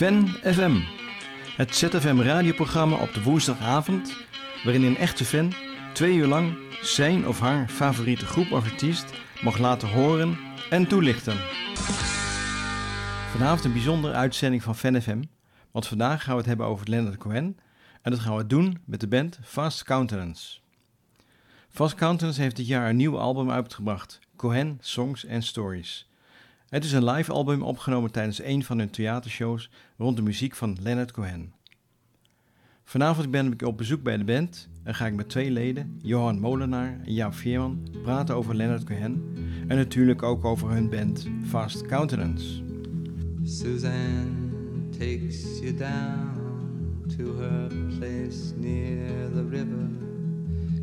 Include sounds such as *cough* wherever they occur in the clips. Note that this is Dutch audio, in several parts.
Fan FM, het ZFM radioprogramma op de woensdagavond, waarin een echte fan twee uur lang zijn of haar favoriete groep of artiest mag laten horen en toelichten. Vanavond een bijzondere uitzending van Fan FM, want vandaag gaan we het hebben over Leonard Cohen en dat gaan we doen met de band Fast Countenance. Fast Countenance heeft dit jaar een nieuw album uitgebracht, Cohen Songs and Stories. Het is een live album opgenomen tijdens een van hun theatershows rond de muziek van Leonard Cohen. Vanavond ben ik op bezoek bij de band en ga ik met twee leden, Johan Molenaar en Jaap Veerman, praten over Leonard Cohen en natuurlijk ook over hun band Fast Countenance. Suzanne takes you down to her place near the river.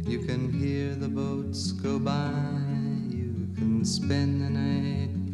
You can hear the boats go by. You can spend the night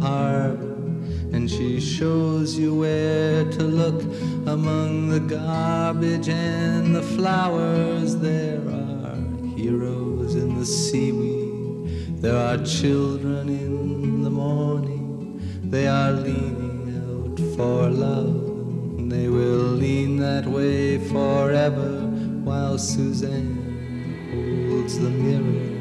Harbor. And she shows you where to look among the garbage and the flowers. There are heroes in the seaweed, there are children in the morning. They are leaning out for love. They will lean that way forever while Suzanne holds the mirror.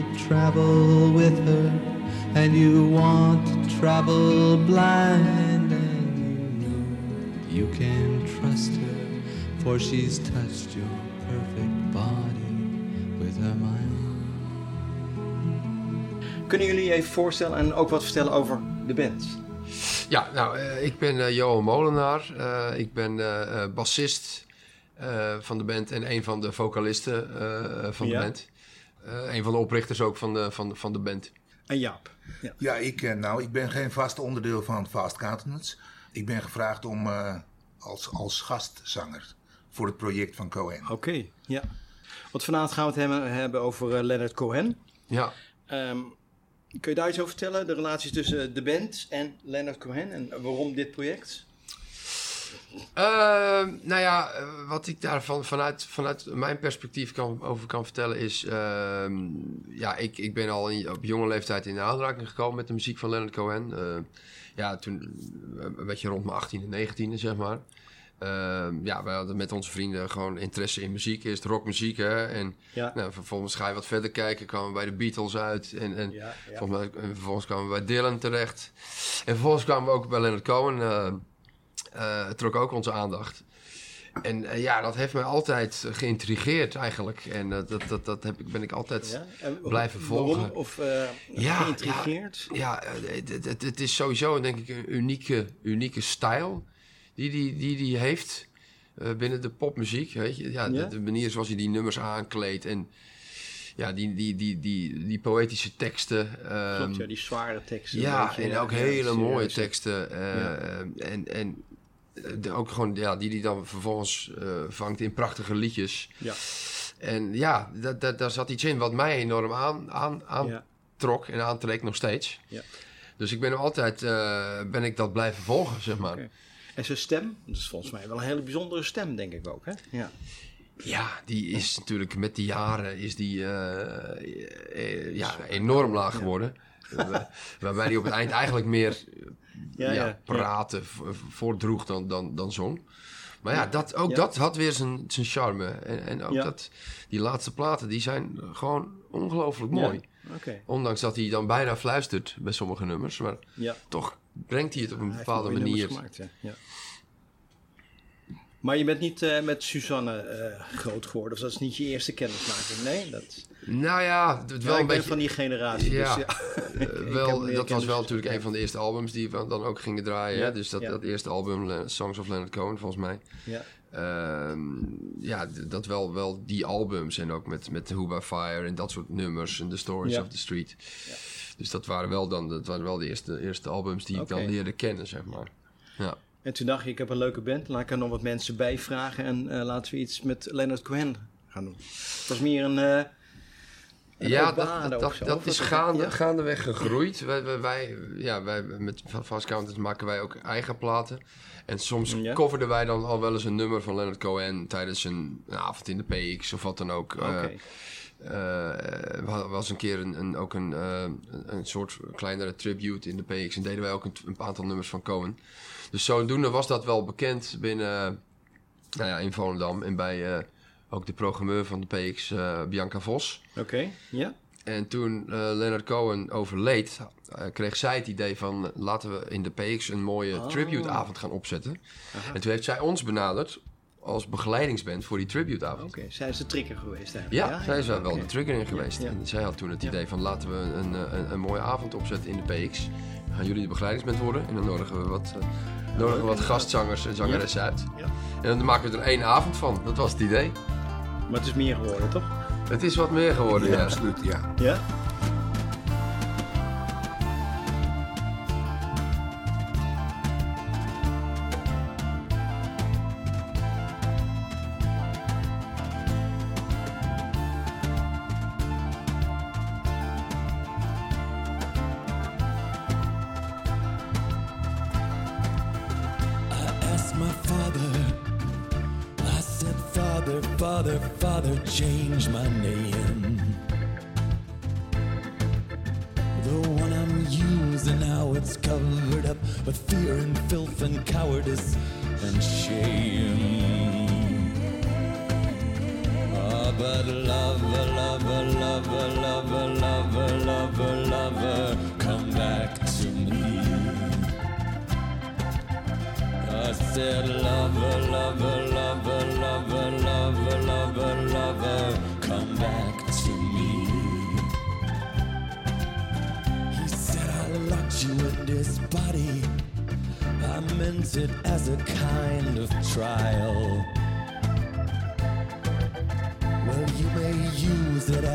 To travel with her, and you want to travel blind, and you know you can trust her, for she's touched your perfect body with her mind. Kunnen jullie je even voorstellen en ook wat vertellen over de band? Ja, nou, eh, ik ben eh, Johan Molenaar. Eh, ik ben eh, eh, bassist eh, van de band en een van de vocalisten eh, van de Ja. band. Eh, een van de oprichters ook van de, van, van de band. En Jaap. Ja. Ja, ik, eh, nou, ik ben geen vast onderdeel van Fast Countenance. Ik ben gevraagd om eh, als, als gastzanger voor het project van Cohen. Oké, ja. Want vanavond gaan we het hebben, hebben over Leonard Cohen. Ja, Ehm, kun je daar iets over vertellen? De relaties tussen de band en Leonard Cohen en waarom dit project? Ehm, nou ja, eh, wat ik daarvan vanuit, vanuit mijn perspectief kan, over kan vertellen is... ehm, ja, ik, ik ben al in- op jonge leeftijd in aanraking gekomen met de muziek van Leonard Cohen. Eh, ja, toen eh, een beetje rond mijn 18e, 19e, zeg maar. Ehm, ja, we hadden met onze vrienden gewoon interesse in muziek. Eerst rockmuziek, hè. En Ja. nou, vervolgens ga je wat verder kijken. kwamen we bij de Beatles uit. En, en Ja, ja. Volgens mij, en vervolgens kwamen we bij Dylan terecht. En vervolgens kwamen we ook bij Leonard Cohen. Eh het trok ook onze aandacht. En eh, ja, dat heeft mij altijd geïntrigeerd eigenlijk. En eh, dat, dat, dat heb ik, ben ik altijd... Ja? En Blijven waarom? volgen. Of eh Ja, geïntrigeerd? Ja, het, het, het, het is sowieso denk ik een unieke, unieke stijl die die, die, die heeft binnen de popmuziek. Weet je? Ja, Ja? De, de manier zoals hij die nummers aankleedt en ja, die, die, die, die, die poëtische teksten. ehm, Klopt, ja, die zware teksten. ja, en ook hele mooie teksten. eh, Ja. En, en de- ook gewoon, ja, die die dan vervolgens eh, vangt in prachtige liedjes. Ja. En ja, da- da- daar zat iets in wat mij enorm aan, aan, Ja. aantrok en aantrekt nog steeds. Ja. Dus ik ben hem altijd eh, ben ik dat blijven volgen, zeg maar. En zijn stem, dat is volgens mij wel een hele bijzondere stem, denk ik ook. Hè? Ja. Ja, die is natuurlijk met de jaren is die, eh, ja, enorm laag geworden. Waarbij hij op het eind eigenlijk meer Ja, ja, praten voordroeg dan, dan, dan zong. Maar ja, dat, ook dat had weer zijn, zijn charme. En, en ook dat, die laatste platen, die zijn gewoon ongelooflijk mooi. Ondanks dat hij dan bijna fluistert bij sommige nummers. Maar toch brengt hij het op een bepaalde manier. Gemaakt, ja. Ja. Maar je bent niet eh, met Suzanne eh, groot geworden, of dat is niet je eerste kennismaking? Nee, dat Nou ja, het wel ik een ben beetje... van die generatie. Ja, dus, ja. *laughs* Wel, dat was wel natuurlijk een van de eerste albums die we dan ook gingen draaien. Hè? Dus dat, dat eerste album, Songs of Leonard Cohen, volgens mij. Ja. Ehm, ja, dat wel, wel die albums. En ook met, met Who by Fire en dat soort nummers. En The Stories of the Street. Dus dat waren wel, dan, dat waren wel de eerste, eerste albums die ik dan leerde kennen, zeg maar. Ja. En toen dacht ik, ik heb een leuke band, laat ik er nog wat mensen bij vragen en eh, laten we iets met Leonard Cohen gaan doen. Het was meer een. eh, een Ja, dat, dat, is gaande, ja? gaandeweg gegroeid. Wij, wij, wij, ja, wij, met Fast Counters maken wij ook eigen platen. En soms Ja. coverden wij dan al wel eens een nummer van Leonard Cohen tijdens een, een avond in de PX of wat dan ook. Eh, eh, er wa- was een keer een, een, ook een, eh, een, een soort kleinere tribute in de PX. En deden wij ook een, een aantal nummers van Cohen. Dus zodoende was dat wel bekend binnen, nou ja, in Volendam. En bij eh, ook de programmeur van de PX, eh, Bianca Vos. Oké, ja. En toen eh, Leonard Cohen overleed, eh, kreeg zij het idee van laten we in de PX een mooie Oh. tributeavond gaan opzetten. En toen heeft zij ons benaderd als begeleidingsband voor die tributeavond. Oké, zij is de trigger geweest eigenlijk. Ja, zij is wel de trigger in geweest. Ja. En zij had toen het idee van laten we een, een, een mooie avond opzetten in de PX. Gaan jullie de begeleidingsband worden en dan nodigen we wat, nodigen we wat gastzangers en zangeressen uit. Ja. En dan maken we er één avond van. Dat was het idee. Maar het is meer geworden, toch? Het is wat meer geworden, Ja, absoluut, ja. Ja.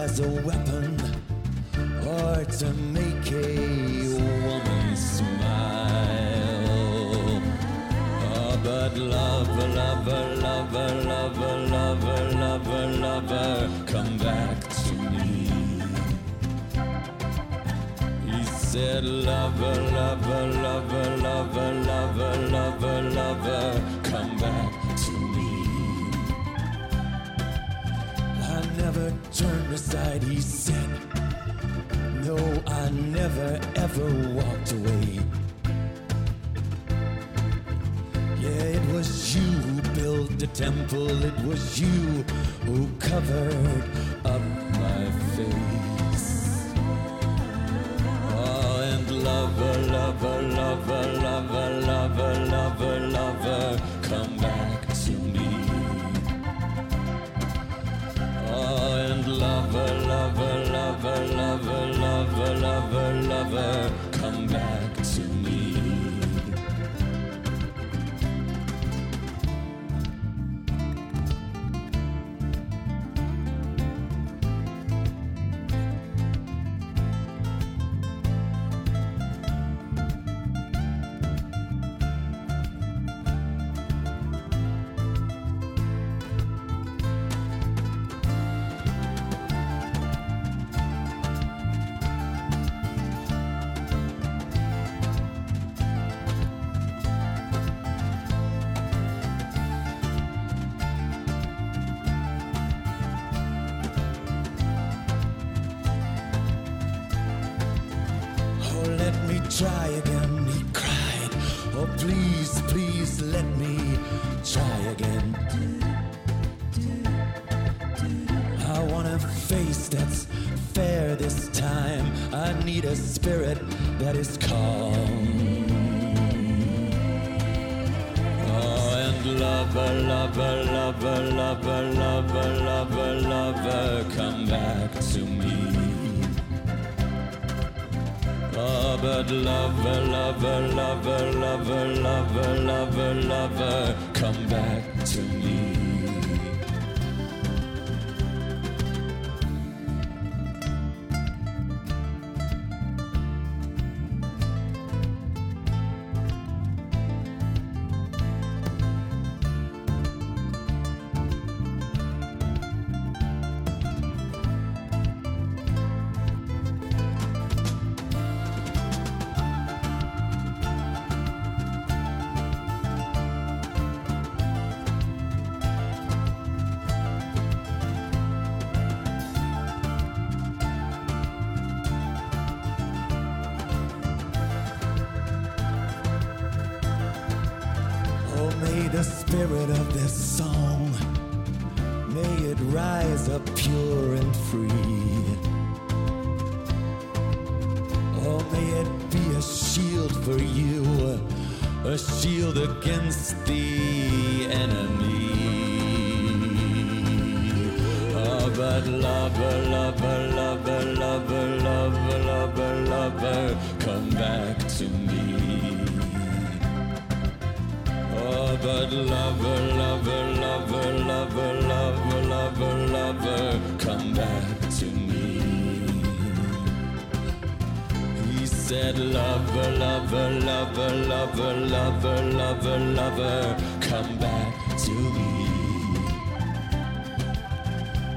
As a weapon or to make a woman smile. Oh, but lover, lover, lover, lover, lover, lover, lover, come back to me. He said, lover, lover, lover, aside, he said. No, I never ever walked away. Yeah, it was you who built the temple, it was you who covered up my face. Try again, he cried. Oh, please, please let me try again. I want a face that's fair this time. I need a spirit that is calm. Oh, and lover, lover, lover, lover, lover, lover, lover, come back to me. But lover, lover, lover, lover, lover, lover, lover, come back to me. Said, lover, lover, lover, lover, lover, lover, lover, come back to me.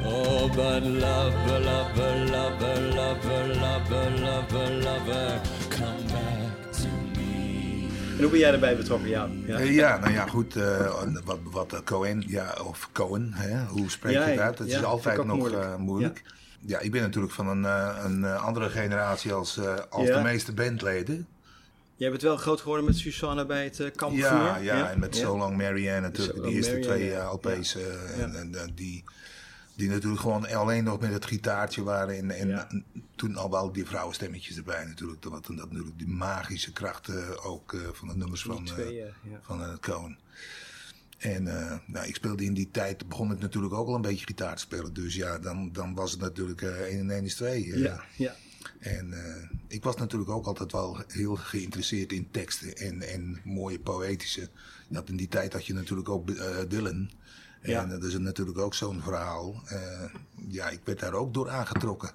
Oh, but lover, lover, lover, lover, lover, lover, lover, come back to me. En hoe ben jij erbij betrokken? Ja. Eh, ja, nou ja, goed. eh, wat, wat eh, Cohen, ja, of Cohen, hè, hoe spreek je Ja, het uit? Het ja, is altijd nog moeilijk. moeilijk. moeilijk. Ja. Ik ben natuurlijk van een, eh, een eh, andere generatie als, eh, als Ja. de meeste bandleden. Jij bent wel groot geworden met Susanne bij het eh kampvuur. Ja, ja, en met So Long Marianne natuurlijk, So die eerste Marianne, twee ja. LP's. eh, Ja. en, en, die, die natuurlijk gewoon alleen nog met het gitaartje waren. En, en Ja. toen al wel die vrouwenstemmetjes erbij natuurlijk. Dat, dat natuurlijk die magische kracht eh, ook van de nummers van, twee, ja. van eh, Cohen. En eh, nou, ik speelde in die tijd, begon ik natuurlijk ook al een beetje gitaar te spelen. Dus ja, dan, dan was het natuurlijk eh 1 en 1 is 2. eh. Ja, ja. En eh, ik was natuurlijk ook altijd wel heel geïnteresseerd in teksten en, en mooie poëtische. Je had in die tijd had je natuurlijk ook eh, Dylan. En Ja. dat is natuurlijk ook zo'n verhaal. Eh, ja, ik werd daar ook door aangetrokken.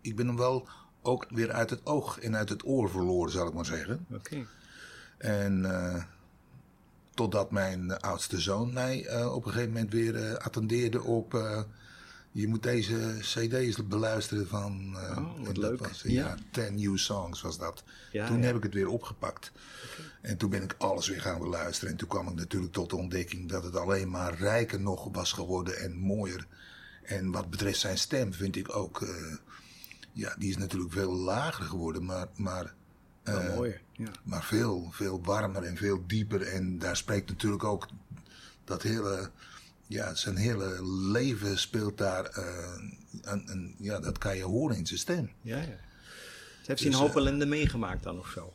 Ik ben hem wel ook weer uit het oog en uit het oor verloren, zal ik maar zeggen. Oké. En eh, totdat mijn oudste zoon mij eh, op een gegeven moment weer eh, attendeerde op, eh, Je moet deze cd's beluisteren van... eh, Oh, wat dat leuk. Was, ja, Ja. 10 New Songs was dat. Ja, toen ja. heb ik het weer opgepakt. En toen ben ik alles weer gaan beluisteren. En toen kwam ik natuurlijk tot de ontdekking dat het alleen maar rijker nog was geworden en mooier. En wat betreft zijn stem vind ik ook... eh, ja, die is natuurlijk veel lager geworden, maar... maar Mooi. Ja. maar veel, veel warmer en veel dieper. En daar spreekt natuurlijk ook dat hele, ja, zijn hele leven speelt daar, eh, een, ja, dat kan je horen in zijn stem. Ja, ja. Ze heeft Dus, een hoop eh, ellende meegemaakt dan of zo.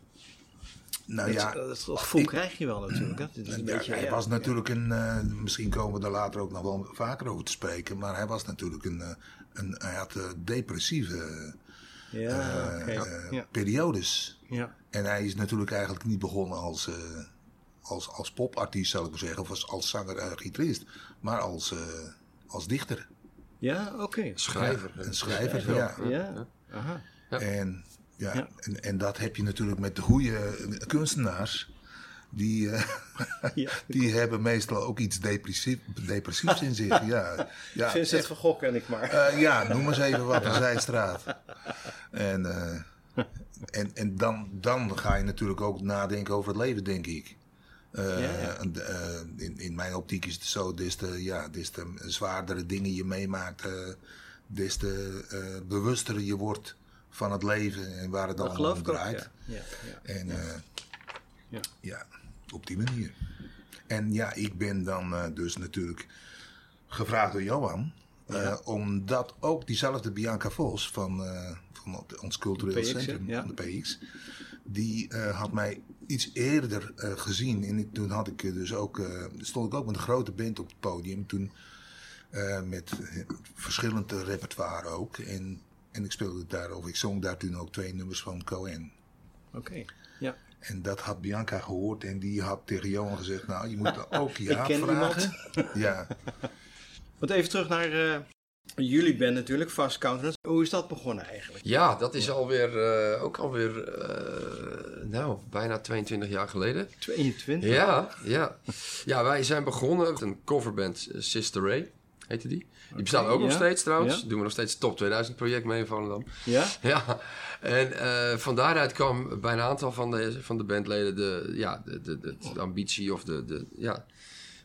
Nou Dat- ja, dat, gevoel ik- krijg je wel natuurlijk. Is een ja, beetje, hij ja, was ja. natuurlijk een, misschien komen we er later ook nog wel vaker over te spreken, maar hij was natuurlijk een, een hij had depressieve Ja, eh, oké. eh, ja. periodes. ja. En hij is natuurlijk eigenlijk niet begonnen als, eh, als, als popartiest, zal ik maar zeggen, of als, als zanger, eh, gitarist, maar als, eh, als dichter. ja oké. Schrijver. Ja, een schrijver, ja. Ja, aha. Ja. En, ja, Ja. En, en dat heb je natuurlijk met de goede kunstenaars. Die, eh, *laughs* Ja. die hebben meestal ook iets depressief, depressiefs in zich. Ja, *laughs* ja, Vincent echt. van Gogh ken ik maar. Eh, ja, noem eens even wat, een zijstraat. En, eh, *laughs* en, en dan, dan ga je natuurlijk ook nadenken over het leven, denk ik. Ja, ja. en, in, in mijn optiek is het zo, des te, ja, des te zwaardere dingen je meemaakt, eh, des te bewuster je wordt van het leven en waar het geloof om draait. Ja. En Ja. Op die manier. En ja, ik ben dan eh, dus natuurlijk gevraagd door Johan. eh, omdat ook diezelfde Bianca Vos van, eh, van ons cultureel PX, centrum, Ja. van de PX. Die had mij iets eerder gezien. En ik- toen had ik dus ook, stond ik ook met een grote band op het podium. Toen met verschillend repertoire ook. En, en ik speelde daar, of ik zong daar toen ook twee nummers van Cohen. Oké. En dat had Bianca gehoord en die had tegen Johan gezegd, nou je moet er *laughs* ook ja ken vragen. *laughs* Ja, Want even terug naar eh, jullie band natuurlijk, Fast Countenance. Hoe is dat begonnen eigenlijk? Ja, dat is alweer, eh, ook alweer, eh, nou, bijna 22 jaar geleden. 22? Ja, ja. Ja, wij zijn begonnen met een coverband, Sister Ray, heette die. Die bestaat ook nog steeds trouwens. Ja. Doen we nog steeds Top 2000 project mee in Volendam. Ja? *laughs* Ja, en eh, van daaruit kwam bij een aantal van de, van de bandleden de, ja, de, de, de, de ambitie of de, de, ja,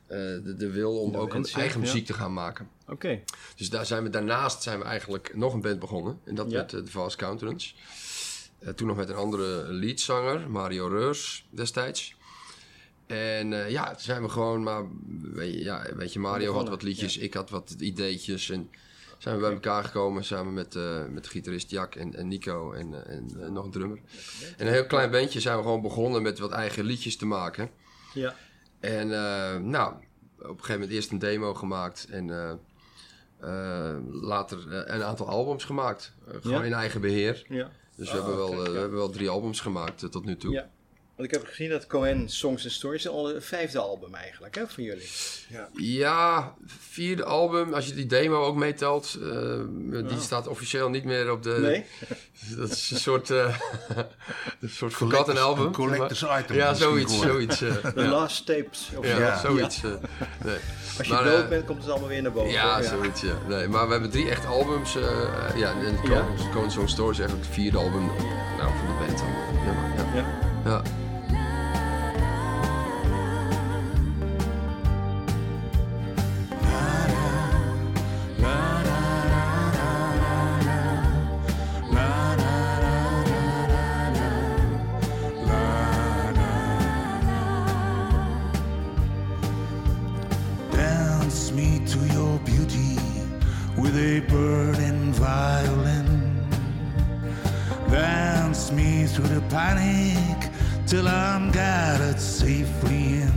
eh, de, de wil om De ook een eigen muziek te gaan maken. Oké. Dus daar zijn we, daarnaast zijn we eigenlijk nog een band begonnen. En dat werd eh, de Vast Countenance. Toen nog met een andere leadzanger, Mario Reurs destijds. En eh, ja, toen zijn we gewoon maar... Weet je, ja, weet je Mario had wat liedjes, ik had wat ideetjes. En zijn we bij elkaar gekomen samen met, eh, met gitarist Jack en, en Nico en, eh, en nog een drummer. En een heel klein bandje zijn we gewoon begonnen met wat eigen liedjes te maken. Ja. En nou, op een gegeven moment eerst een demo gemaakt en later een aantal albums gemaakt. Gewoon Ja? in eigen beheer. Ja. Dus we, Ah, hebben wel, kijk, eh, we ja. hebben wel drie albums gemaakt tot nu toe. Want ik heb gezien dat Cohen Songs and Stories al het vijfde album eigenlijk, hè, van jullie. Ja. Ja, vierde album, als je die demo ook meetelt, eh, die staat officieel niet meer op de... Nee? *laughs* Dat is een soort, eh *laughs* een soort forgotten album. een collector's item Ja, zoiets, zoiets. eh, *laughs* The ja. Last Tapes. Of Ja, Ja. zoiets. eh, nee. Als je Maar, dood bent, komt het allemaal weer naar boven. Ja, zoiets, ja. Nee, maar we hebben drie echt albums. eh ja, en Ja. Cohen Song Story is eigenlijk het vierde album nou, van de band. Ja, ja. Through the panic till I'm gathered safely in.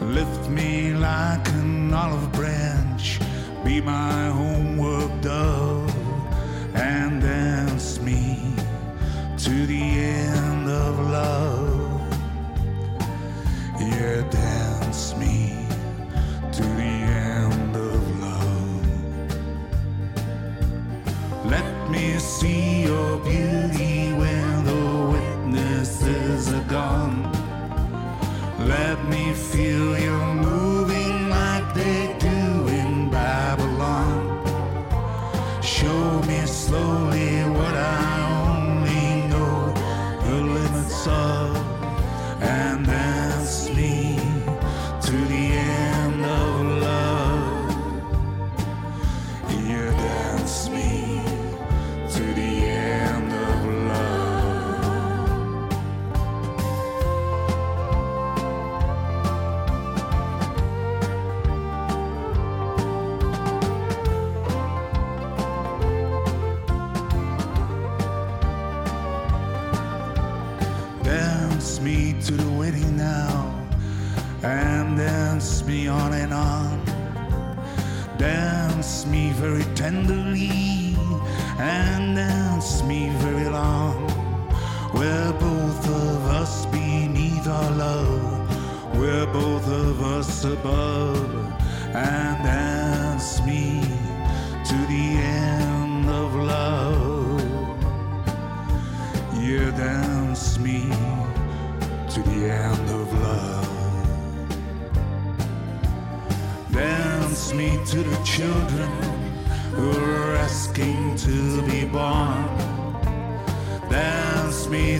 Lift me like an olive branch, be my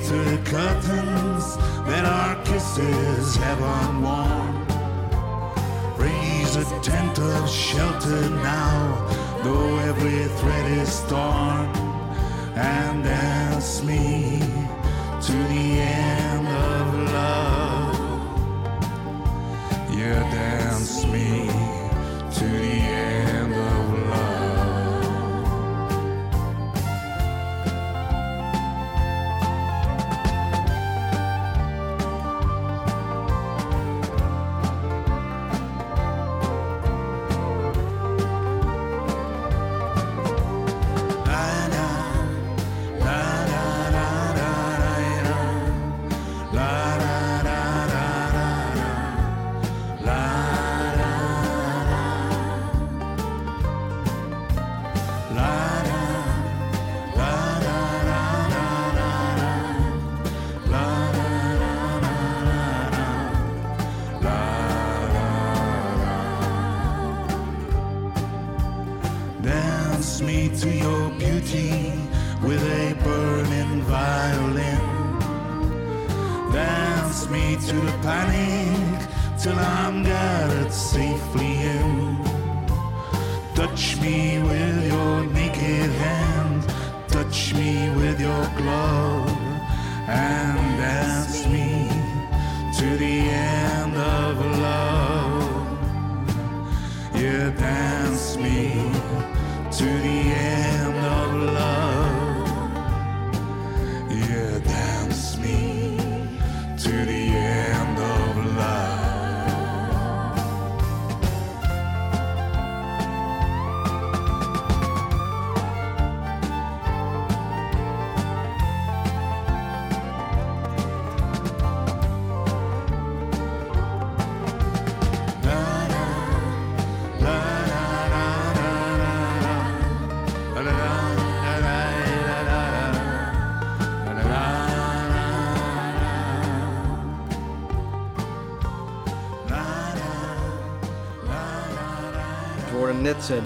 The curtains that our kisses have unworn. Raise a tent of shelter now, though every thread is torn. And dance me to the end of love. Yeah, dance me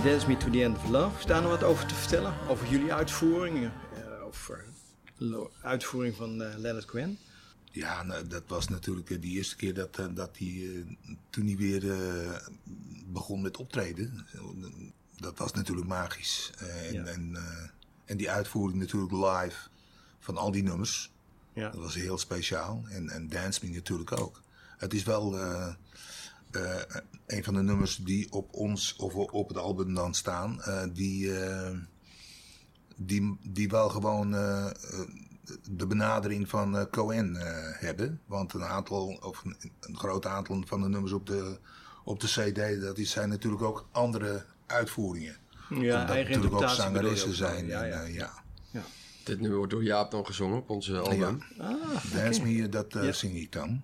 Dance Me to the End of Love. Is daar nog wat over te vertellen? Over jullie uitvoeringen? eh, over lo- uitvoering van eh, Leonard Cohen? Ja, nou, dat was natuurlijk eh, de eerste keer dat, eh, dat hij, eh, toen hij weer eh, begon met optreden. eh, Dat was natuurlijk magisch. Eh, en, Ja. en, eh, en die uitvoering natuurlijk live van al die nummers. Ja. Dat was heel speciaal. En, en Dance Me natuurlijk ook. Het is wel eh, eh, een van de nummers die op ons of op het album dan staan. eh, die, eh, die, die wel gewoon eh, de benadering van eh, Cohen eh, hebben. Want een aantal, of een, een groot aantal van de nummers op de, op de CD, dat is, zijn natuurlijk ook andere uitvoeringen. Ja, Omdat eigen natuurlijk ook zangeressen zijn. Ja, en, ja. ja. Dit nummer wordt door Jaap dan gezongen op onze album. Ah, Dance Me, dat eh, Ja. zing ik dan.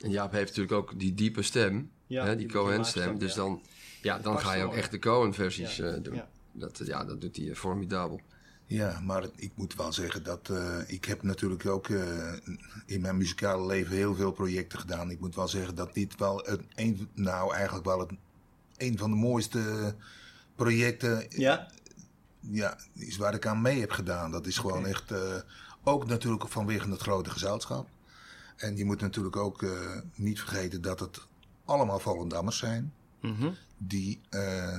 En Jaap heeft natuurlijk ook die diepe stem, Ja, hè, die- Cohen-stem. Dus ja. dan, ja, dan ga je ook echt de Cohen-versies Ja, eh, doen. ja. Dat, eh, ja, dat doet hij eh, formidabel. Ja, maar ik moet wel zeggen dat eh, ik heb natuurlijk ook eh, in mijn muzikale leven heel veel projecten gedaan. Ik moet wel zeggen dat dit wel het, een, nou eigenlijk wel het, een van de mooiste projecten ja? ja, is waar ik aan mee heb gedaan. Dat is gewoon echt, eh, ook natuurlijk vanwege het grote gezelschap. En je moet natuurlijk ook eh, niet vergeten dat het allemaal Volendammers zijn. Mhm. Die, eh,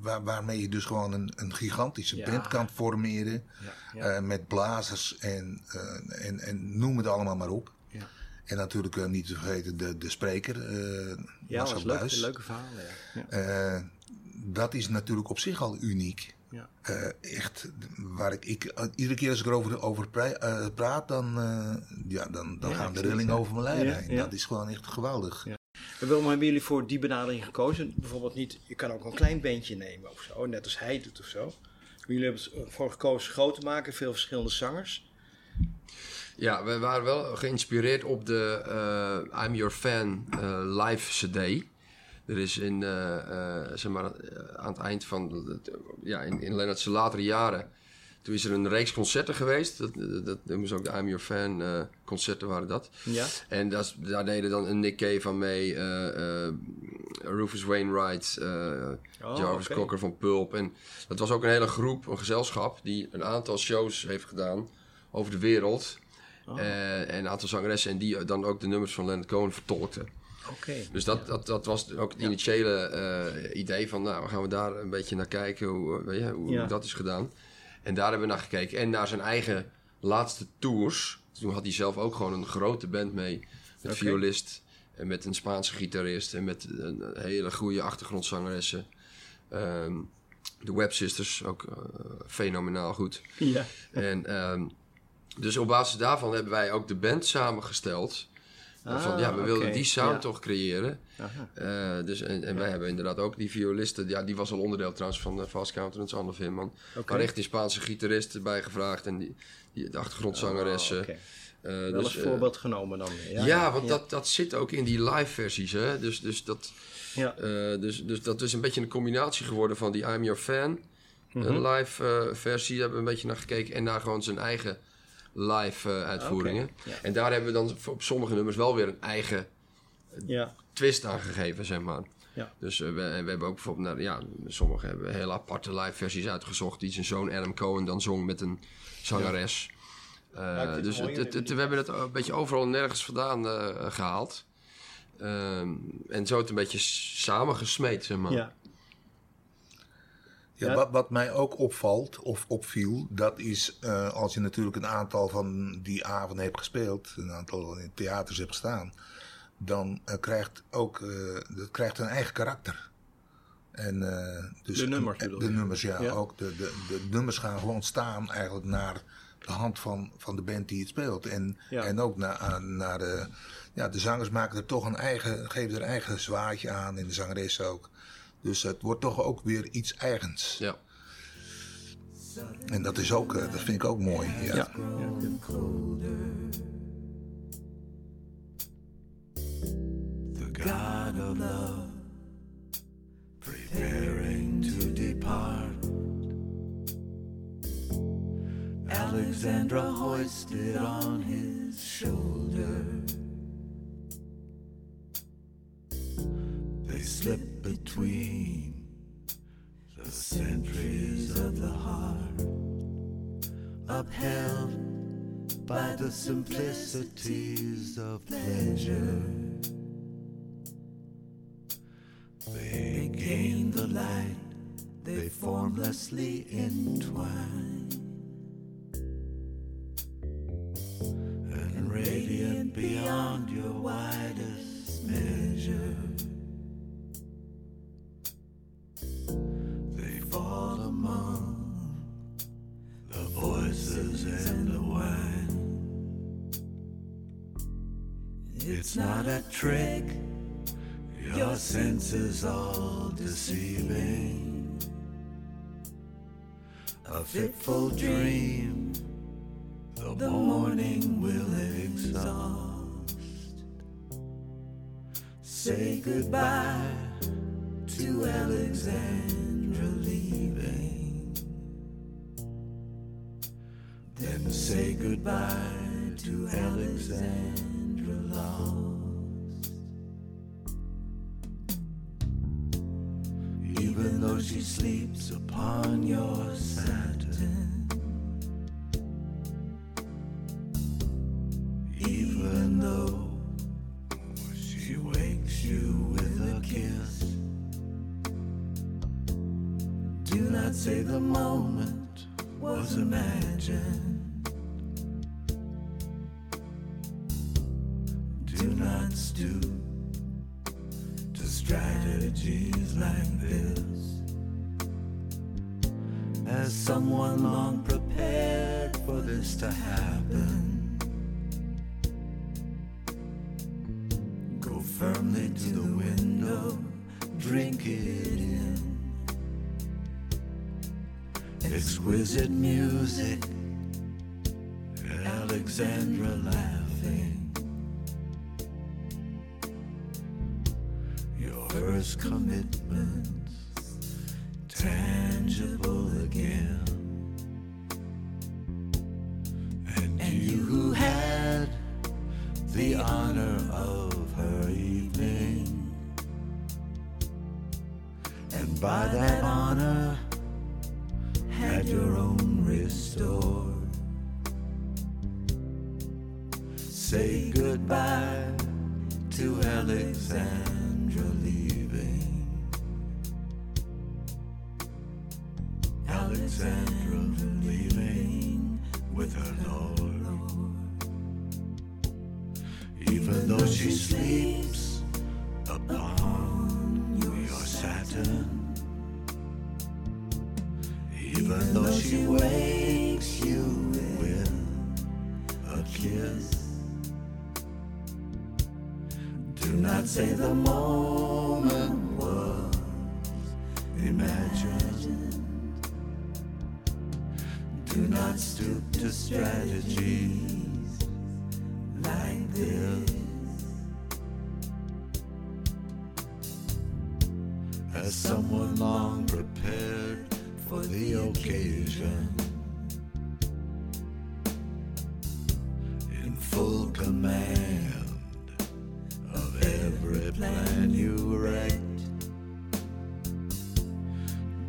waar, waarmee je dus gewoon een, een gigantische Ja. band kan formeren. Ja, ja. eh, met blazers en, eh, en, en noem het allemaal maar op. En natuurlijk niet te vergeten de, de spreker, ja, Marcel leuk, leuke verhalen. Dat is natuurlijk op zich al uniek. Ja. Eh, echt, waar ik, ik eh, iedere keer als ik erover over eh, praat, dan, eh, ja, dan, dan Ja, gaan de rillingen over mijn lijn Ja, heen. ja. Dat is gewoon echt geweldig. Ja. En waarom hebben jullie voor die benadering gekozen? Bijvoorbeeld niet, je kan ook een klein bandje nemen of zo, net als hij doet of zo. Maar jullie hebben ervoor gekozen groot te maken, veel verschillende zangers. Ja, we waren wel geïnspireerd op de eh, I'm Your Fan live CD. Er is in, eh, eh, zeg maar, eh, aan het eind van, ja, in, in Leonard's latere jaren, toen is er een reeks concerten geweest. Dat, dat, dat noemen ze ook de I'm Your Fan concerten waren dat. Ja. En dat daar deden dan een Nick Cave van mee, Rufus Wainwright, Oh, Jarvis. Cocker van Pulp. En dat was ook een hele groep, een gezelschap, die een aantal shows heeft gedaan over de wereld. Oh. En een aantal zangeressen en die dan ook de nummers van Leonard Cohen vertolkten. Dus dat, dat, dat was ook het initiële eh, idee van, nou, gaan we daar een beetje naar kijken hoe, eh, weet je, hoe, Ja. hoe dat is gedaan. En daar hebben we naar gekeken. En naar zijn eigen laatste tours. Toen had hij zelf ook gewoon een grote band mee. Met violist en met een Spaanse gitarist en met een hele goede achtergrondzangeressen. Ehm, de Web Sisters, ook eh, fenomenaal goed. Ja. En ehm, dus op basis daarvan hebben wij ook de band samengesteld. Ah, van, ja, we wilden die sound Ja. toch creëren. Eh, dus, en, en wij hebben inderdaad ook die violisten. Ja, die was al onderdeel trouwens van de Fast Countenance, Anne Veerman. Oké. Maar echt die Spaanse gitaristen bij gevraagd. En die, die de achtergrondzangeressen. Oh. Eh, Wel dus, eh, voorbeeld genomen dan. ja, want Dat, dat zit ook in die live versies. Hè? Dus, dus, dat, eh, dus, dus dat is een beetje een combinatie geworden van die I'm Your Fan. Mhm. Een live eh, versie, daar hebben we een beetje naar gekeken. En naar gewoon zijn eigen live eh, uitvoeringen. Ja. En daar hebben we dan op sommige nummers wel weer een eigen Ja. twist aan gegeven, zeg maar. Ja. Dus eh, we, we hebben ook bijvoorbeeld, nou, ja, sommigen hebben hele aparte live versies uitgezocht. Die zijn zoon Adam Cohen dan zong met een zangeres. Eh, dus het, het, die- het- we hebben het een beetje overal en nergens vandaan eh, gehaald. Ehm, en zo het een beetje samengesmeed, zeg maar. Ja. Ja. Wat, wat mij ook opvalt of opviel, dat is eh, als je natuurlijk een aantal van die avonden hebt gespeeld, een aantal in theaters hebt gestaan, dan eh, krijgt ook eh, dat krijgt een eigen karakter. En, dus De nummers De je? nummers, ja. Ja. Ook de, de, de nummers gaan gewoon staan eigenlijk naar de hand van, van de band die het speelt. En, Ja. en ook naar, naar de, ja, de zangers maken er toch een eigen, geven er eigen zwaadje aan en de zangeres ook. Dus het wordt toch ook weer iets eigens. Ja. En dat is ook, eh, dat vind ik ook mooi. Ja. Ja. the God of love, preparing to depart. Alexandra hoisted on his shoulder. The simplicities of pleasure. They gain the light, they formlessly entwine. Trick. Your senses all deceiving. A fitful dream, the morning will exhaust. Say goodbye to Alexandra leaving. Then say goodbye to Alexandra lost. She sleeps upon your satin. Even though she wakes you with a kiss. Do not say the moment was imagined. Do not stoop to strategies like this. As someone long prepared for this to happen. Go firmly to the window, drink it in. Exquisite music, Alexandra laughing. Your first commitment tangible As someone long prepared for the occasion, in full command of every plan you wrecked.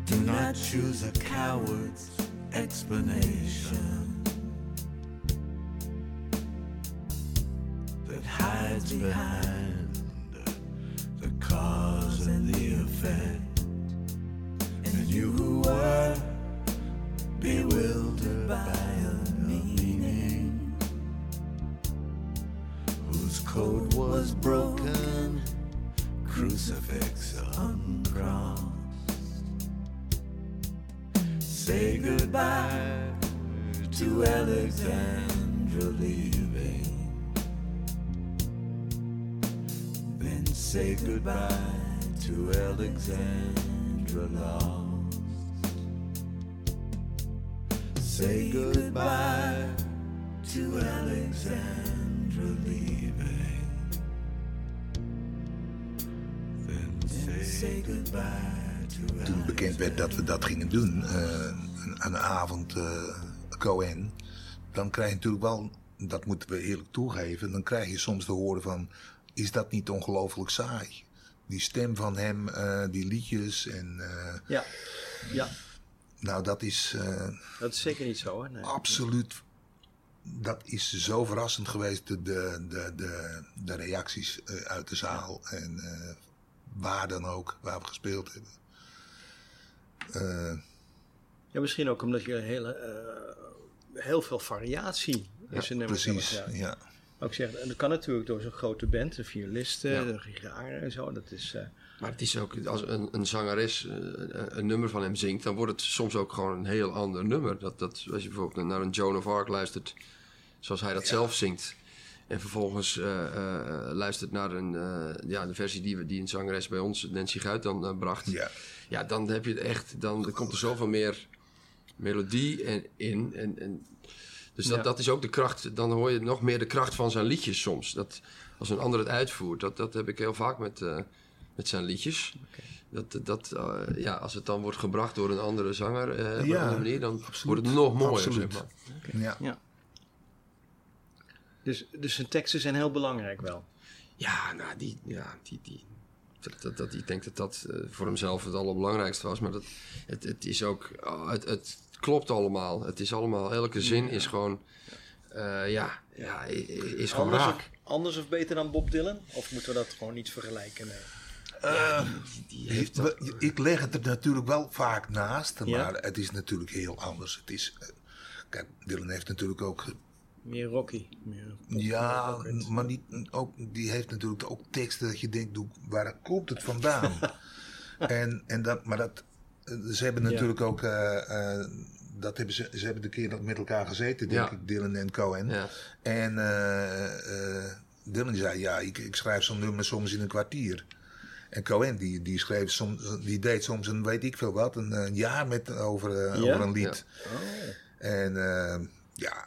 Do not choose a coward's explanation that hides behind goodbye to Alexandra lost. Say goodbye to Alexandra leaving. Then say goodbye to Toen bekend werd dat we dat gingen doen, eh, een, een avond eh Cohen, dan krijg je natuurlijk wel, dat moeten we eerlijk toegeven, dan krijg je soms te horen van, is dat niet ongelooflijk saai? Die stem van hem, eh, die liedjes en eh, Ja, ja. nou dat is eh, dat is zeker niet zo. Hè? Nee. absoluut, dat is zo verrassend geweest, de, de, de, de, reacties uit de zaal en waar dan ook, waar we gespeeld hebben. Ja, misschien ook omdat je hele, eh, heel veel variatie in zijn nummers precies. Ja. Ja. Maar ik zeg, en dat kan natuurlijk door zo'n grote band, de violisten, Ja. de gitaren en zo. Dat is, eh, Maar het is ook, als een, een zangeres eh, een, een nummer van hem zingt, dan wordt het soms ook gewoon een heel ander nummer. Dat, dat, als je bijvoorbeeld naar een Joan of Arc luistert, zoals hij dat zelf zingt. En vervolgens eh, eh, luistert naar een, eh, ja, de versie die, we, die een zangeres bij ons, Nancy Guit, dan eh, bracht. Ja. Ja, dan heb je het echt, dan, dan komt er zoveel meer melodie en, in. En, en, dus dat, Ja. dat is ook de kracht, dan hoor je nog meer de kracht van zijn liedjes soms. Dat, als een ander het uitvoert, dat, dat heb ik heel vaak met, eh, met zijn liedjes. Dat, dat, eh, ja, als het dan wordt gebracht door een andere zanger eh, op een Ja, andere manier, dan absoluut. wordt het nog mooier. Absoluut. Zeg maar. Ja. dus, dus zijn teksten zijn heel belangrijk wel. Ja, nou, die, ja, die, die, dat, dat, dat, ik denk dat dat voor hemzelf het allerbelangrijkste was. Maar dat, het, het is ook, het, het klopt allemaal. Het is allemaal, elke zin is gewoon, eh, ja, ja, is gewoon Anders raak. of, anders of beter dan Bob Dylan? Of moeten we dat gewoon niet vergelijken? Nee. Die heeft dat, Ik leg het er natuurlijk wel vaak naast, Ja. maar het is natuurlijk heel anders. Het is, eh, kijk, Dylan heeft natuurlijk ook, Meer Rocky. Meer ja, maar niet, ook, die heeft natuurlijk ook teksten dat je denkt, doe, waar komt het vandaan? *laughs* en, en dat, maar dat, ze hebben natuurlijk ook... eh, eh, dat hebben ze, ze hebben de keer met elkaar gezeten, denk Ja. ik, Dylan en Cohen. Ja. En eh, eh, Dylan zei, ja, ik, ik schrijf zo'n nummer soms in een kwartier. En Cohen, die, die, schreef soms, die deed soms een, weet ik veel wat, een, een jaar met, over, eh, Ja? over een lied. Oh. En eh, ja,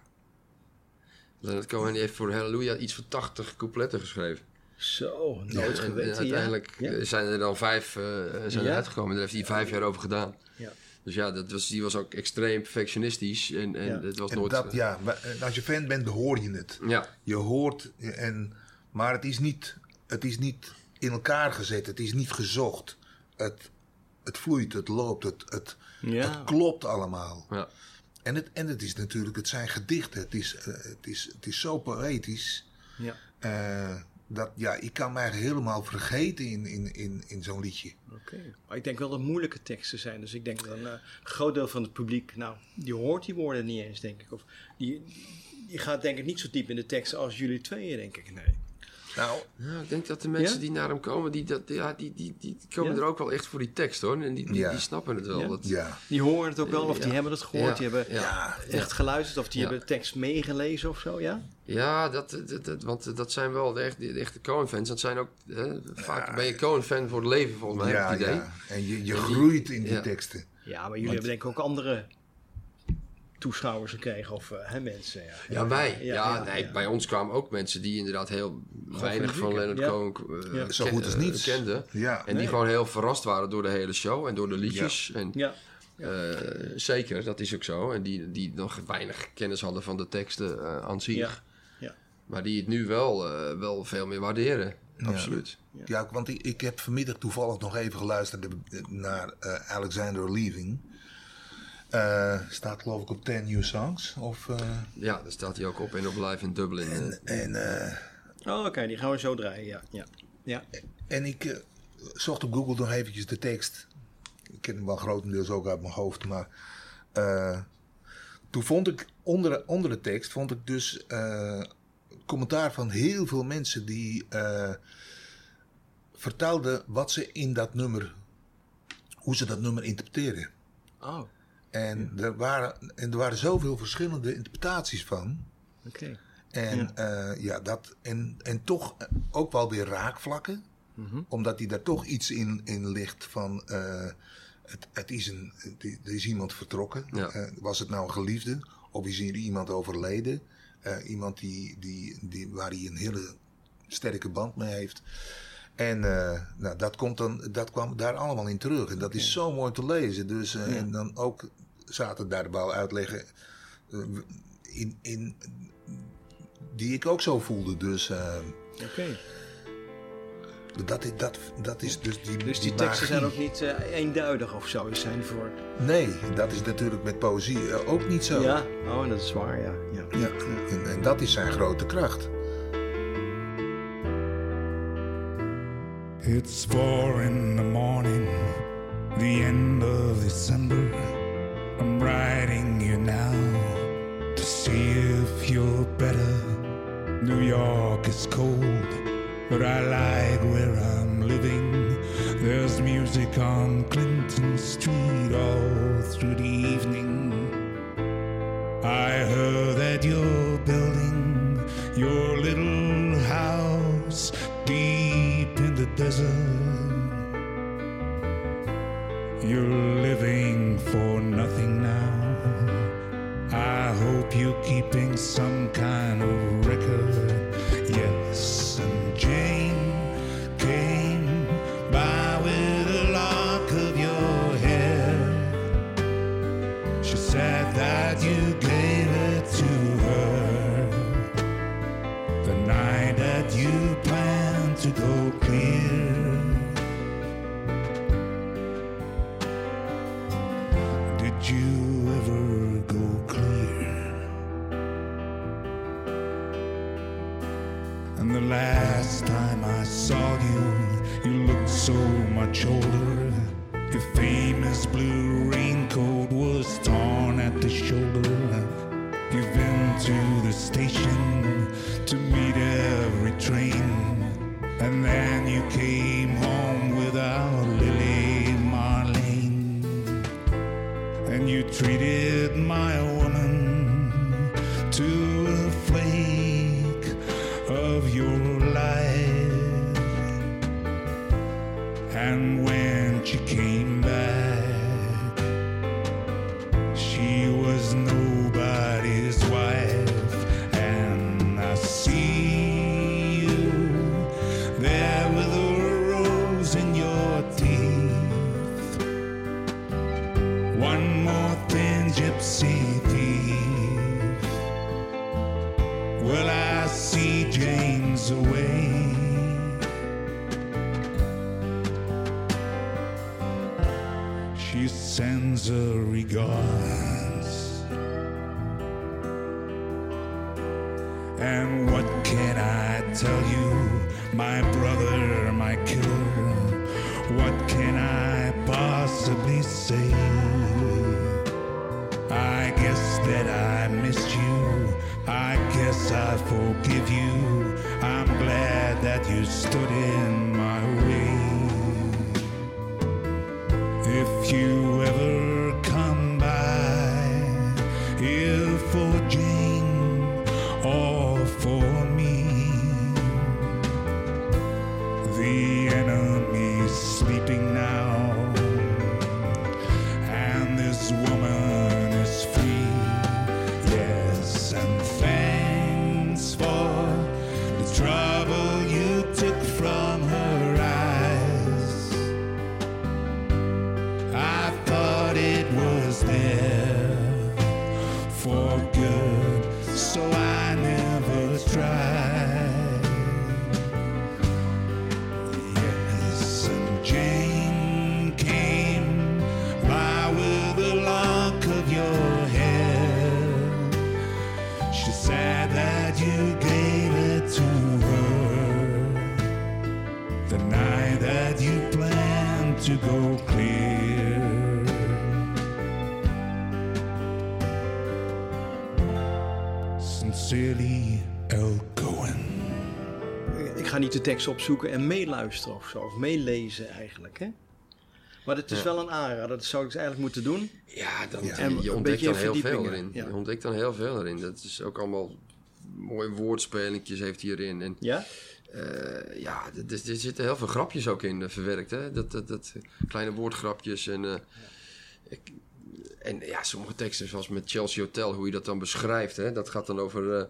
Leonard Cohen die heeft voor Hallelujah iets van 80 coupletten geschreven. Zo, Ja, nooit geweten. ja. uiteindelijk Ja. eh, zijn er dan vijf eh, zijn Ja. er uitgekomen. Daar heeft hij vijf jaar over gedaan. Ja. Dus ja, dat was, die was ook extreem perfectionistisch. En, en Ja. het was en nooit... dat, ja, maar, eh, als je fan bent, dan hoor je het. ja, Je hoort, en, maar het is, niet, het is niet in elkaar gezet, het is niet gezocht. Het, het vloeit, het loopt, het, het, Ja. het klopt allemaal. ja. En het, en het is natuurlijk, het zijn gedichten, het is, eh, het is, het is zo poëtisch. Ja. eh, dat, ja, ik kan mij helemaal vergeten in, in, in, in zo'n liedje. Oké. Maar ik denk wel dat moeilijke teksten zijn. Dus ik denk dat een eh, groot deel van het publiek, nou, die hoort die woorden niet eens, denk ik. Of die, die gaat denk ik niet zo diep in de tekst als jullie tweeën, denk ik. Nee. Nou, Ja, ik denk dat de mensen Ja? die naar hem komen, die, dat, ja, die, die, die komen Ja? er ook wel echt voor die tekst hoor. En die, die, Ja. die snappen het wel. Ja? Dat, ja. Die horen het ook wel, of die hebben het gehoord, die hebben ja. echt geluisterd, of die Ja. hebben de tekst meegelezen of zo, ja? Ja, dat, dat, dat- want dat zijn wel de, echt, de echte Cohen-fans. Dat zijn ook, hè, vaak ben je Cohen-fan voor het leven volgens mij, ja, heb ik het idee. ja. En je, je groeit in die Ja. teksten. Ja, maar jullie hebben denk ik ook andere toeschouwers gekregen, of eh, hè, mensen. Ja, Ja, wij. Ja, ja, nee, ja. bij ons kwamen ook mensen die inderdaad heel weinig van Leonard ja. Cohen eh, Ja. Zo goed als niets. kenden. Ja. En die gewoon heel verrast waren door de hele show en door de liedjes. En, Ja, eh, zeker, dat is ook zo. En die, die nog weinig kennis hadden van de teksten eh, aan zich. Ja. Ja. Maar die het nu wel, eh, wel veel meer waarderen. Ja. Absoluut. Ja, want ik, ik heb vanmiddag toevallig nog even geluisterd naar eh, Alexander Leaving. Eh, staat geloof ik op 10 New Songs. Of, eh, Ja, daar staat hij ook op en op live in Dublin. en, eh, Oh, oké, die gaan we zo draaien, ja. ja. ja. en ik zocht op Google nog eventjes de tekst. Ik ken hem wel grotendeels ook uit mijn hoofd. Maar eh, toen vond ik onder, onder de tekst vond ik dus eh, commentaar van heel veel mensen die eh, vertelden wat ze in dat nummer, hoe ze dat nummer interpreteren. Oh, En, er waren, en er waren zoveel verschillende interpretaties van. oké. En, Ja. ja. ja, dat, en, en toch ook wel weer raakvlakken. Mhm. Omdat hij daar toch iets in, in ligt van... eh, het, het is een, er is iemand vertrokken. Ja. Eh, was het nou een geliefde? Of is hier iemand overleden? Eh, iemand die, die, die, waar hij een hele sterke band mee heeft. En eh, nou, dat, komt dan, dat kwam daar allemaal in terug. En dat is zo mooi te lezen. Dus, eh, En dan ook zaten daar wel uitleggen eh, in, in, die ik ook zo voelde. Dus eh, Oké. dat, is, dat, dat is dus die Dus die teksten zijn ook niet eh, eenduidig of zo. Zijn voor... Nee, dat is natuurlijk met poëzie ook niet zo. Ja, oh, en dat is waar, ja. ja. Ja, en, en dat is zijn grote kracht. It's four in the morning, the end of December. I'm writing you now to see if you're better. New York is cold, but I like where I'm living. There's music on Clinton Street all through the evening. I heard that you're building your little house deep in the desert. You're living for you're keeping some kind of I forgive you. I'm glad that you stood in tekst opzoeken en meeluisteren of zo. Of meelezen eigenlijk, hè? Maar het is wel een aanrader. Dat zou ik dus eigenlijk moeten doen. Ja, dan, Ja. En je ontdekt dan heel veel erin. ja. Je ontdekt dan heel veel erin. Dat is ook allemaal mooie woordspelingjes heeft hierin. En Ja? eh, ja, er, er- zitten heel veel grapjes ook in eh, verwerkt. Hè? Dat, dat, dat, kleine woordgrapjes. En, eh, ik, en ja, sommige teksten, zoals met Chelsea Hotel, hoe je dat dan beschrijft. Hè? Dat gaat dan over eh,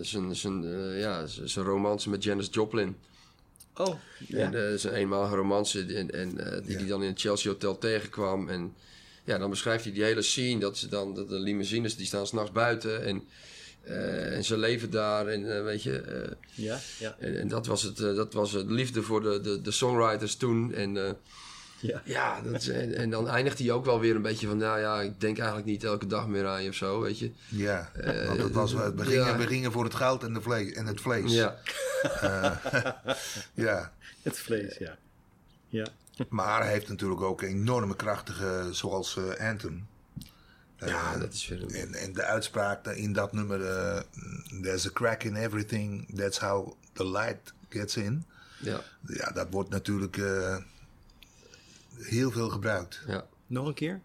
zijn, zijn, eh, ja, zijn zijn romance met Janis Joplin. Oh, ja. En eh, zijn eenmalige romance en, en, eh, die hij dan in het Chelsea Hotel tegenkwam. En ja, dan beschrijft hij die hele scene. Dat ze dan, dat de limousines, die staan s'nachts buiten. En, eh, en ze leven daar. En weet je, eh, ja, ja, en, en dat was het, eh, dat was het liefde voor de, de, de songwriters toen. En eh, ja. ja, dat, is- en, en dan eindigt hij ook wel weer een beetje van... Nou ja, ik denk eigenlijk niet elke dag meer aan je of zo, weet je. Ja, Eh, want het was, we, ja. gingen, we gingen voor het goud en, de vlees, en het vlees. Ja, *laughs* ja. Het vlees, ja. Ja. Maar hij heeft natuurlijk ook enorme krachtige, zoals eh Anthem. ja dat is weer een... En, en de uitspraak in dat nummer, eh, there's a crack in everything, that's how the light gets in. Ja, Ja, dat wordt natuurlijk eh, heel veel gebruikt. ja, Nog een keer?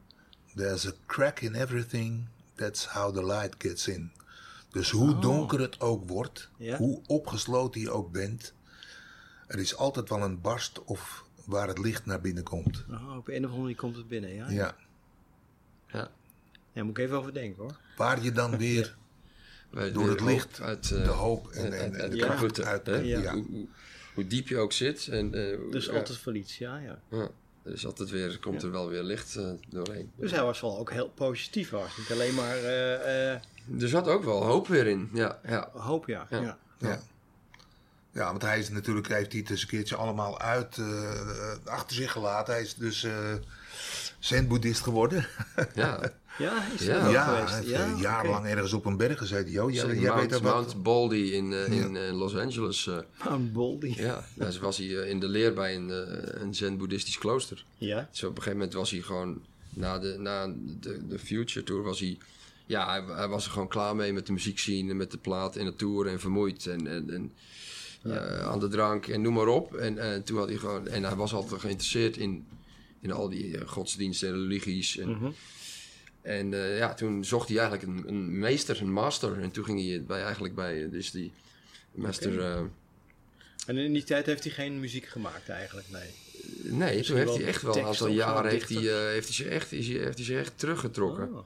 There's a crack in everything, that's how the light gets in. Dus hoe donker het ook wordt, Ja. hoe opgesloten je ook bent, er is altijd wel een barst of waar het licht naar binnen komt. Oh, op een of andere manier komt het binnen, ja. Ja. ja. Daar moet ik even over denken, hoor. Waar je dan *laughs* weer door het licht, uit, de eh, hoop en, en, en de Ja. kracht uit. hè? Ja. Hoe, hoe, hoe diep je ook zit. En, eh, Dus ja, altijd verlies, ja, ja. Er is altijd weer, komt er wel weer licht eh, doorheen. Dus hij was wel ook heel positief, was niet alleen maar eh, eh, Er zat ook wel hoop weer in. Ja, ja. hoop, ja. Ja. ja. Ja. ja, want hij is natuurlijk, heeft hij het eens een keertje allemaal uit, eh, achter zich gelaten. Hij is dus eh zen-boeddhist geworden. ja. *laughs* Ja, is Ja. dat ja, geweest? hij heeft Ja, oké. jarenlang ergens op een berg gezeten. Jo, jij, jij Mount, weet dat wat. Mount Baldy in, eh, in eh, Los Angeles. eh, Mount Baldy. ja, daar was hij in de leer bij een, een zen-boeddhistisch klooster. Ja. Dus op een gegeven moment was hij gewoon, na de, na de, de Future Tour was hij... Ja, hij, hij was er gewoon klaar mee met de muziek zien en met de plaat en de tour en vermoeid en, en, en eh, aan de drank en noem maar op. En, en toen had hij gewoon, en hij was altijd geïnteresseerd in, in al die godsdiensten en religies. En, En eh, ja, toen zocht hij eigenlijk een, een meester, een master. En toen ging hij bij, eigenlijk bij eh, dus die master... eh, En in die tijd heeft hij geen muziek gemaakt eigenlijk, nee. nee, toen heeft hij echt wel een aantal jaren heeft hij, eh, heeft hij zich echt, is hij, heeft hij zich echt teruggetrokken. Oh.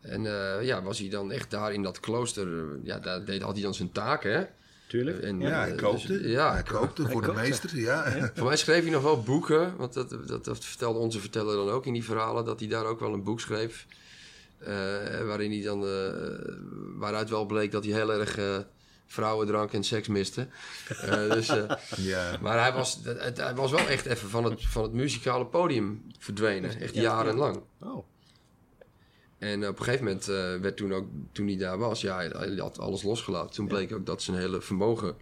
En eh, ja, was hij dan echt daar in dat klooster, ja, daar deed, had hij dan zijn taak, hè? Tuurlijk. En, Ja, hij dus- ja, hij kookte voor de meester. Ja. Voor mij schreef hij nog wel boeken, want dat, dat, dat vertelde onze verteller dan ook in die verhalen, dat hij daar ook wel een boek schreef. Eh, waarin hij dan, eh, waaruit wel bleek dat hij heel erg eh, vrouwendrank en seks miste. Eh, dus, eh, *laughs* ja. maar hij was, het, hij was wel echt even van het, van het muzikale podium verdwenen, echt Ja, jarenlang. Oh. En op een gegeven moment eh, werd toen ook, toen hij daar was, ja, hij, had alles losgelaten. Toen bleek ook dat zijn hele vermogen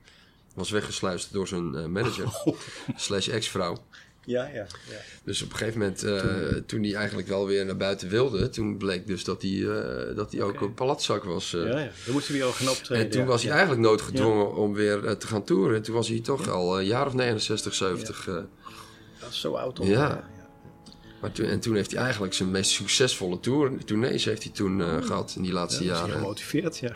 was weggesluist door zijn eh, manager, *laughs* slash ex-vrouw. Ja, ja. ja. Dus op een gegeven moment, eh, toen hij eigenlijk wel weer naar buiten wilde, toen bleek dus dat hij, eh, dat hij ook een palatzak was. eh. ja, ja. Dan moest hij weer al gaan optreden. En toen ja. was hij eigenlijk noodgedwongen om weer te gaan toeren. En toen was hij toch al een jaar of 69, 70. eh. Dat is zo oud al. Ja. maar toen, en toen heeft hij eigenlijk zijn meest succesvolle tour, tournees heeft hij toen eh, gehad in die laatste hij jaren. gemotiveerd, ja.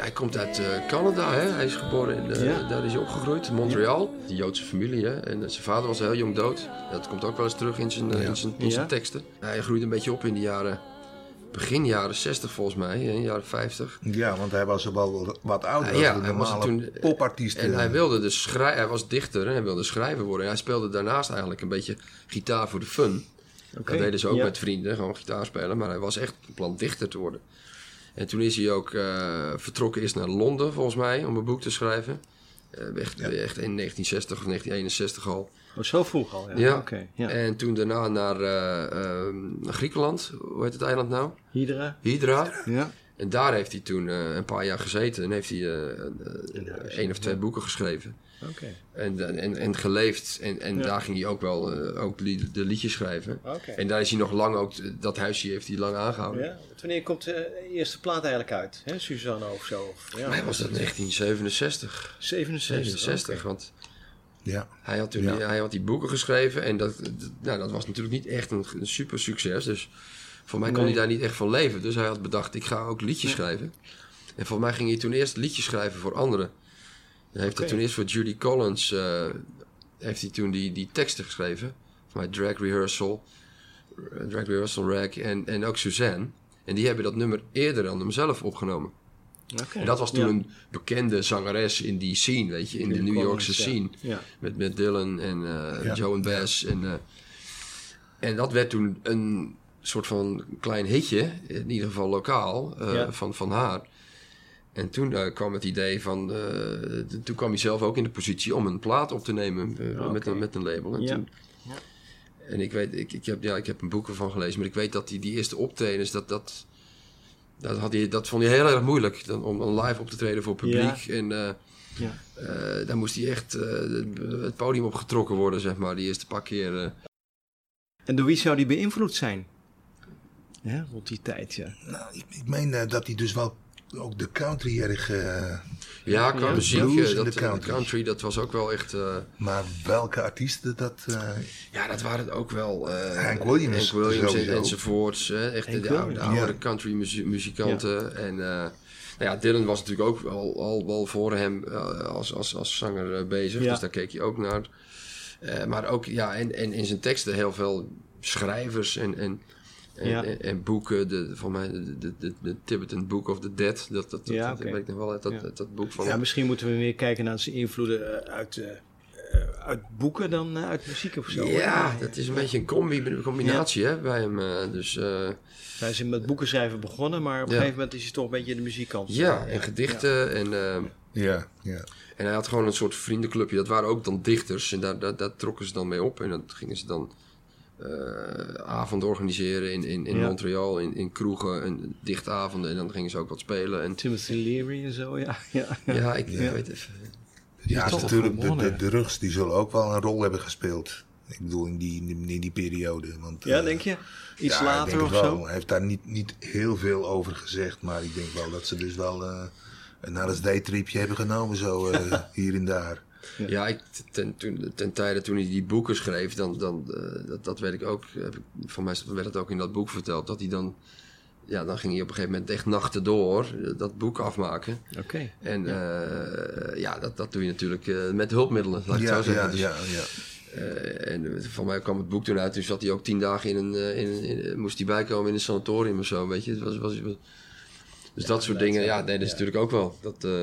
Hij komt uit eh, Canada, hè? hij is geboren in, eh, Ja. daar is hij opgegroeid, in Montreal. De Joodse familie, hè? en eh, zijn vader was heel jong dood. Dat komt ook wel eens terug in zijn, in zijn, in zijn Ja. teksten. Hij groeide een beetje op in de jaren, begin jaren 60 volgens mij, hè? jaren 50. Ja, want hij was wel wat ouder Ja, dan de hij was normale toen- popartiest. En hij wilde dus schrij- hij was dichter en hij wilde schrijver worden. En hij speelde daarnaast eigenlijk een beetje gitaar voor de fun. Oké, Dat deden ze ook ja. met vrienden, gewoon gitaar spelen. Maar hij was echt van plan dichter te worden. En toen is hij ook eh, vertrokken is naar Londen, volgens mij, om een boek te schrijven. Eh, echt, echt in 1960 of 1961 al. Oh, zo vroeg al, ja. Ja. Oké, ja. En toen daarna naar, eh, ehm, Griekenland. Hoe heet het eiland nou? Hydra. Hydra. Ja. En daar heeft hij toen eh, een paar jaar gezeten. En heeft hij één of twee boeken geschreven. Oké. En, en, en geleefd. En, en Ja. daar ging hij ook wel eh, ook li- de liedjes schrijven. En daar is hij nog lang ook, dat huisje heeft hij lang aangehouden. Ja, wanneer komt de eerste plaat eigenlijk uit? Hè? Suzanne of zo? Of, ja, Mij was dat 1967. 67. 67, oké. want Ja. hij had, toen Ja. die, hij had die boeken geschreven. En dat, dat- nou, dat was natuurlijk niet echt een, een super succes. Dus voor mij kon Nee. hij daar niet echt van leven. Dus hij had bedacht, ik ga ook liedjes schrijven. En voor mij ging hij toen eerst liedjes schrijven voor anderen. Hij heeft dat Oké. toen eerst voor Judy Collins... eh, heeft hij toen die, die teksten geschreven. Voor mij Drag Rehearsal. eh, Drag Rehearsal Rag. En, en ook Suzanne. En die hebben dat nummer eerder dan hemzelf opgenomen. Oké. En dat was toen Ja. een bekende zangeres in die scene, weet je, in de New Yorkse scene. Ja. Met, met Dylan en eh, Ja. Joe en Bass. En, eh, en dat werd toen een soort van klein hitje, in ieder geval lokaal, eh, Ja. van, van haar. En toen eh, kwam het idee van, eh, toen kwam hij zelf ook in de positie om een plaat op te nemen eh, Oké. met, een, met een label. En, Ja. toen, en ik weet, ik, ik, heb, ja, ik heb een boek ervan gelezen, maar ik weet dat die, die eerste optredens, dat, dat, dat, had hij, dat vond hij heel erg moeilijk dan, om live op te treden voor publiek. En eh, Ja. eh, daar moest hij echt eh, het podium op getrokken worden, zeg maar, die eerste paar keer. eh. En door wie zou die beïnvloed zijn? Ja, rond die tijd, ja. Nou, ik, ik meen eh, dat hij dus wel ook de country erg... eh, Ja, qua Ja, muziek, blues eh, en dat, de eh, country. country, dat was ook wel echt... eh, maar welke artiesten dat... eh, ja, dat waren het ook wel... eh, Hank Williams Hank Williams en, enzovoorts. Hè, echt de, Hank de oude, Ja. country muzie- muzikanten. En eh, nou ja, Dylan was natuurlijk ook al, al wel voor hem eh, als, als, als zanger eh, bezig. Ja. Dus daar keek je ook naar. Eh, maar ook, ja, en, en in zijn teksten heel veel schrijvers en... en en, Ja. en, en boeken, de, voor mij de, de, de, Tibetan Book of the Dead, dat, dat, dat, Ja, dat ik nog wel uit dat, Ja. dat, dat boek van Ja, misschien moeten we meer kijken naar zijn invloeden eh, uit, eh, eh, uit boeken dan eh, uit muziek of zo. Ja, dat is een beetje een combi, een combinatie hè, bij hem. dus eh, Hij is met boeken schrijven begonnen, maar op een gegeven moment is hij toch een beetje de muziekkant. ja, en gedichten. En, eh, ja, ja. en hij had gewoon een soort vriendenclubje. Dat waren ook dan dichters. En daar, daar, daar trokken ze dan mee op. En dan gingen ze dan eh avonden organiseren in, in, in Ja. Montreal. In, in kroegen en dichtavonden. En dan gingen ze ook wat spelen. En Timothy Leary en zo, ja. ja, *laughs* ja. ja, ik Ja. weet even. Ja, natuurlijk, de, de, de rugs die zullen ook wel een rol hebben gespeeld. Ik bedoel, in die, in die, periode. Want, Ja, eh, denk je? Iets ja, later denk of wel. zo? Hij heeft daar niet, niet heel veel over gezegd. Maar ik denk wel dat ze dus wel eh, een LSD-tripje hebben genomen. Zo eh, *laughs* hier en daar. Ja, ik, ten, tijde toen hij die boeken schreef, dan, dan, eh, dat, dat weet ik ook. Heb ik, van mij werd het ook in dat boek verteld. Dat hij dan, ja, dan ging hij op een gegeven moment echt nachten door eh, dat boek afmaken. Oké. En ja, ja dat, dat doe je natuurlijk eh, met hulpmiddelen, laat ik Ja, het zo zeggen. ja, Dus, ja, ja. eh, en van mij kwam het boek toen uit, toen zat hij ook tien dagen in een, eh, in, moest hij bijkomen in een sanatorium of zo, weet je. Het was, was, was- dus dat soort dingen, ja, deden ze natuurlijk ook wel. Dat, eh,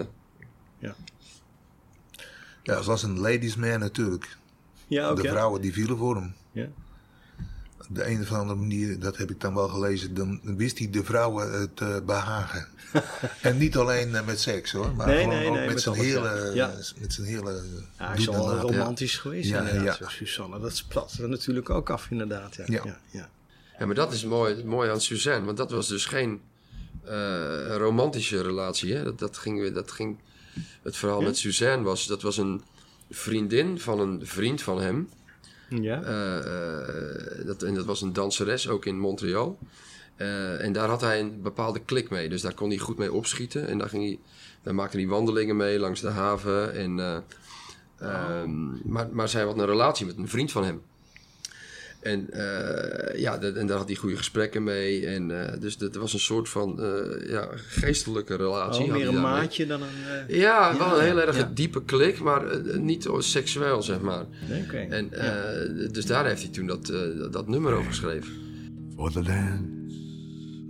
Ja, het was een ladies man natuurlijk. Ja, ook de ja. vrouwen die vielen voor hem. Ja. Op de een of andere manier, dat heb ik dan wel gelezen, dan wist hij de vrouwen het eh, behagen. *laughs* en niet alleen eh, met seks hoor, maar Nee, gewoon nee, ook nee, met, met zijn ja. hele, Ja. met zijn hele Ja, hij is al romantisch geweest Ja, inderdaad, ja. Susanne. Dat spat er natuurlijk ook af inderdaad. Ja. Ja. Ja. Ja. Ja, maar dat is mooi, mooi aan Suzanne. Want dat was dus geen eh, romantische relatie. Hè? Dat, dat, ging, weer- dat ging... Het verhaal met Suzanne was... Dat was een vriendin van een vriend van hem. Ja. Eh, eh, dat, en dat was een danseres, ook in Montreal. Eh, en daar had hij een bepaalde klik mee. Dus daar kon hij goed mee opschieten. En daar, ging hij, daar maakte hij wandelingen mee langs de haven. En, eh, ehm, maar, maar zij had een relatie met een vriend van hem. En, eh, ja, dat- en daar had hij goede gesprekken mee. En, eh, dus dat was een soort van eh, ja, geestelijke relatie. Oh, meer een maatje dan een... Ja, wel een heel erg ja. diepe klik, maar niet seksueel, zeg maar. Nee. En, Ja. eh, Dus daar heeft hij toen dat, eh, dat- nummer over geschreven. For the dance,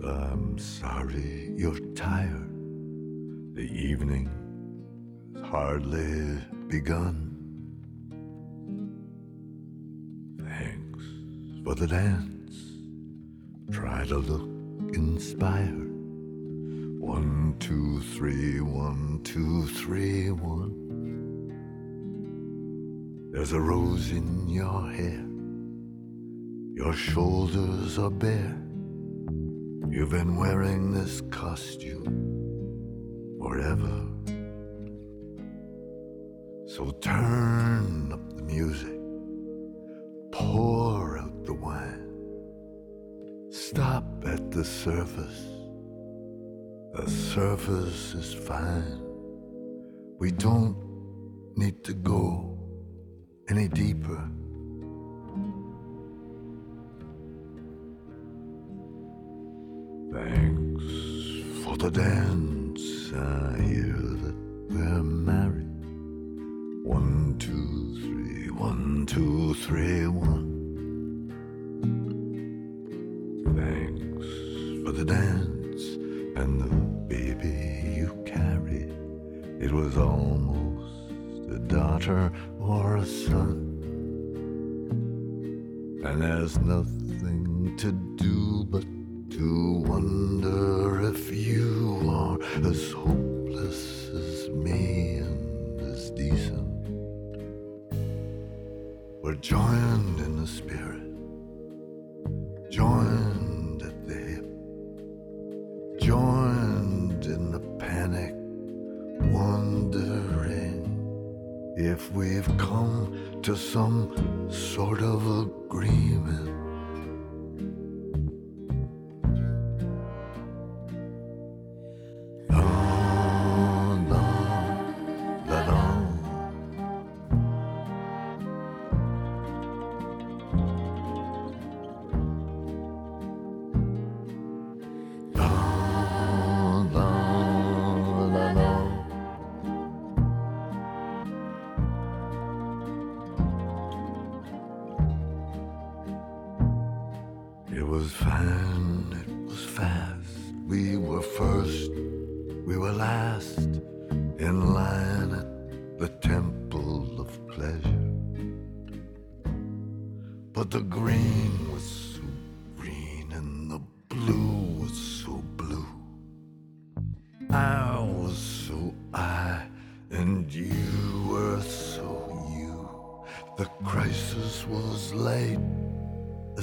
I'm sorry you're tired. The evening has hardly begun. For the dance. Try to look inspired. One, two, three, one, two, three, one. There's a rose in your hair. Your shoulders are bare. You've been wearing this costume forever. So turn up the music, pour stop at the surface. The surface is fine. We don't need to go any deeper. Thanks for the dance. I hear that we're married. One, two, three, one, two, three, one. The dance and the baby you carried. It was almost a daughter or a son. And there's nothing to do but to wonder if you are as hopeless as me and as decent. We're joined in the spirit, we've come to some sort of agreement.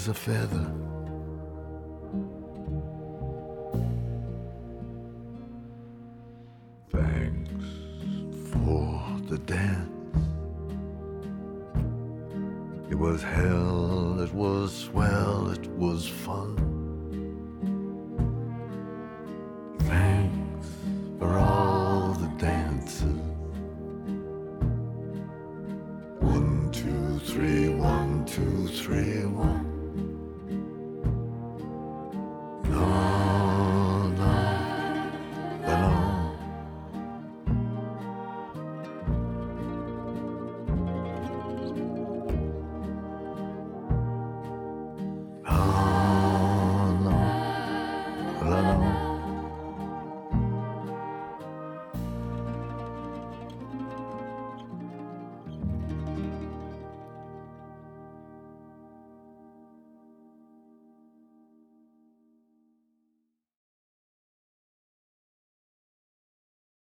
As a feather.